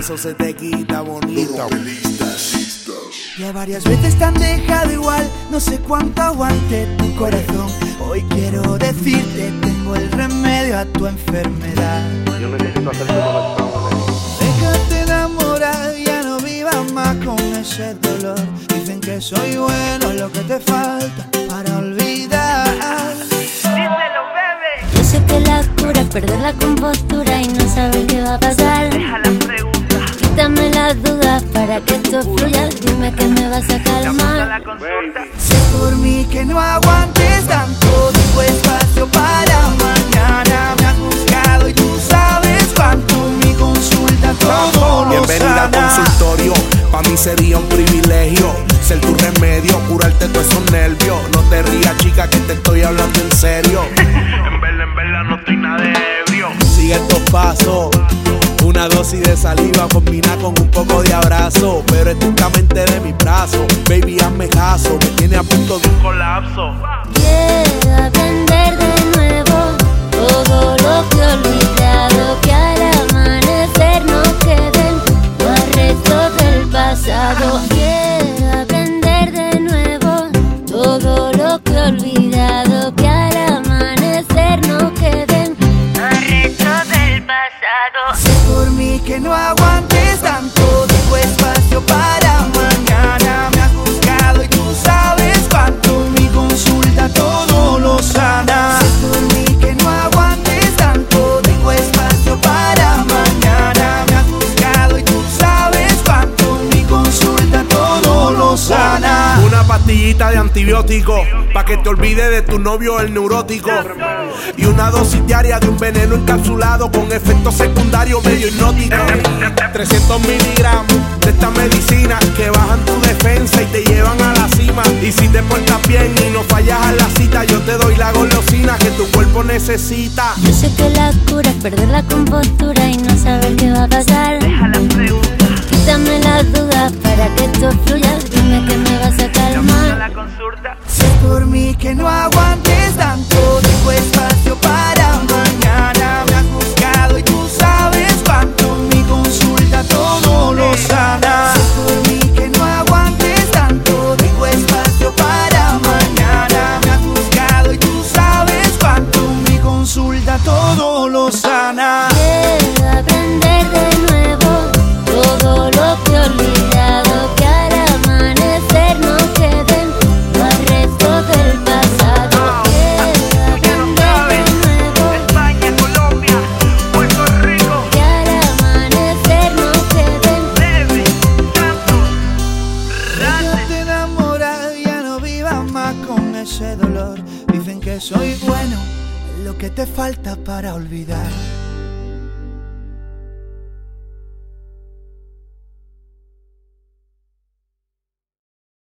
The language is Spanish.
eso se te quita bonito. Ya varias veces te han dejado igual, no sé cuánto aguante tu corazón. Hoy quiero decirte, tengo el remedio a tu enfermedad. Yo necesito hacer Déjate enamorar, ya no vivas más con ese dolor. Dicen que soy bueno, lo que te falta para olvidar. Dímelo, bebé. Yo sé que la cura es perder la compostura y no saber qué va a pasar. Pregunta. Quítame las dudas para que esto fluya. Dime que me vas a calmar. Sé por mí que no aguantes tanto, tengo espacio para mañana. Me han buscado y tú sabes cuánto mi consulta todo lo Bienvenida al consultorio, pa' mí sería un privilegio ser tu remedio, curarte todos esos nervios. No te rías, chica, que te estoy hablando en serio. En verdad, en verdad, no estoy nada de ebrio. Sigue estos pasos. Dosis de saliva combina con un poco de abrazo, pero estrictamente de mi brazo. Baby, hazme caso, me tiene a punto de Colapso. Quiero aprender de nuevo todo lo que he de antibiótico Pa' que te olvides de tu novio el neurótico. Y una dosis diaria de un veneno encapsulado Con efectos secundarios medio hipnóticos. 300 miligramos de esta medicina Que bajan tu defensa y te llevan a la cima. Y si te portas bien y no fallas a la cita Yo te doy la golosina que tu cuerpo necesita. Yo sé que la cura es perder la compostura y todo lo sana. Quiero aprender de nuevo todo lo que he olvidado. Que al amanecer no queden más restos del pasado. Quiero ya no aprender de nuevo España, Colombia, Puerto Rico. que al amanecer no queden Bebe, tanto. Rate. Déjate enamorar, ya no vivas más con ese dolor. Dicen que soy bueno, lo que te falta para olvidar.